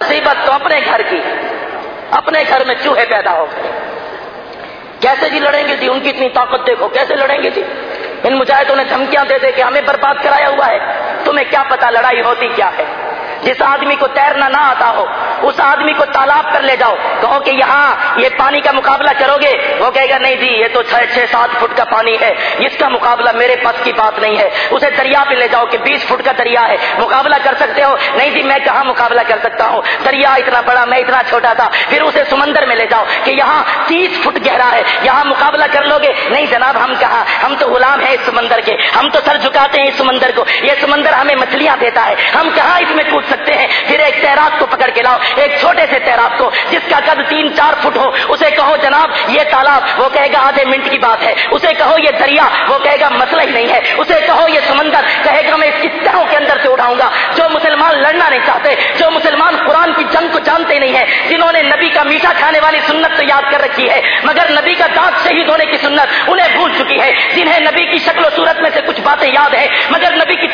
مصیبت تو اپنے گھر کی اپنے گھر میں چوہے پیدا ہو گئے۔ کیسے جی لڑیں گے جی؟ ان کی اتنی طاقت دیکھو، کیسے لڑیں گے جی؟ ان مجاہدوں نے دھمکیاں دے دے کہ ہمیں برباد کرایا ہوا ہے۔ تمہیں کیا پتا لڑائی ہوتی کیا ہے؟ جس آدمی کو تیرنا نہ آتا ہو، اس آدمی کو تالاب پر لے جاؤ۔ کہو کہ یہاں یہ پانی کا مقابلہ کرو گے؟ وہ کہے گا، نہیں جی یہ تو چھ چھ، سات فٹ کا پانی ہے۔ اس کا مقابلہ میرے پاس کی بات نہیں ہے۔ اسے دریا پہ لے جاؤ کہ بیس فٹ کا دریا ہے۔ مقابلہ کر سکتے ہو؟ نہیں جی میں کہاں مقابلہ کر سکتا ہوں؟ دریا اتنا بڑا، میں اتنا چھوٹا تھا۔ پھر اسے سمندر میں لے جاؤ کہ یہاں تیس فٹ گہرا ہے۔ یہاں مقابلہ کر لو گے؟ نہیں جناب، ہم کہاں؟ ہم تو غلام ہیں اس سمندر کے۔ ہم تو سر جھکاتے ہیں اس سمندر کو۔ یہ سمندر ہمیں مچھلیاں دیتا ہے۔ ہم کہاں اس میں کود سکتے ہیں۔ پھر ایک تیراک کو پکڑ کے لاؤ۔ ایک چھوٹے سے تیراک کو، جس کا قد تین چار فٹ ہو، اسے کہو جناب، یہ تالاب۔ وہ کہے گا، آدھے منٹ کی بات ہے۔ اسے کہو یہ دریا۔ وہ کہے گا، مسئلہ ہی نہیں ہے۔ اسے کہو یہ سمندر۔ کہے گا، میں اس کی تہوں کے اندر سے اٹھاؤں گا۔ جو مسلمان لڑنا نہیں چاہتے، جو مسلمان قرآن کی جنگ کو جانتے نہیں ہیں، جنہوں نے نبی کا میٹھا کھانے والی سنت تو یاد کر رکھی ہے، مگر نبی کا دانت شہید ہونے کی سنت انہیں بھول چکی ہے۔ جنہیں نبی کی شکل و صورت میں سے کچھ باتیں یاد ہے مگر نبی کی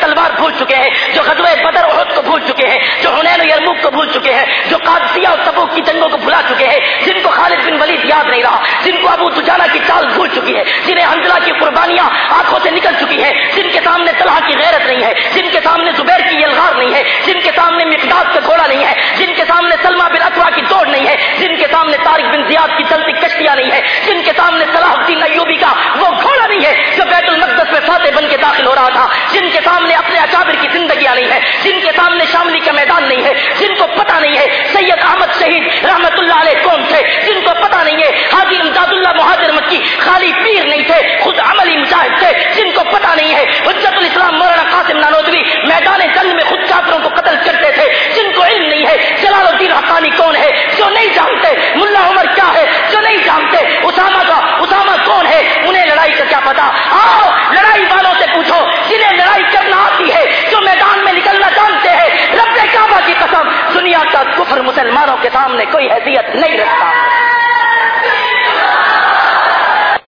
طلحہ نہیں ہے۔ جن کے سامنے زبیر کی یلغار نہیں ہے، جن کے سامنے مقداد کا گھوڑا نہیں ہے، جن کے سامنے سلما بن اطوا کی دوڑ نہیں ہے، جن کے سامنے طارق بن زیاد کی چلتی کشتیاں نہیں ہے، جن کے سامنے صلاح الدین ایوبی کا وہ گھوڑا نہیں ہے جو بیت المقدس میں فاتح بن کے داخل ہو رہا تھا۔ جن کے سامنے اپنے اکابر کی زندگیاں نہیں ہے جن کے سامنے شاملی کا میدان نہیں ہے، جن کو پتا نہیں ہے مسلمانوں کے سامنے کوئی حیثیت نہیں رکھتا۔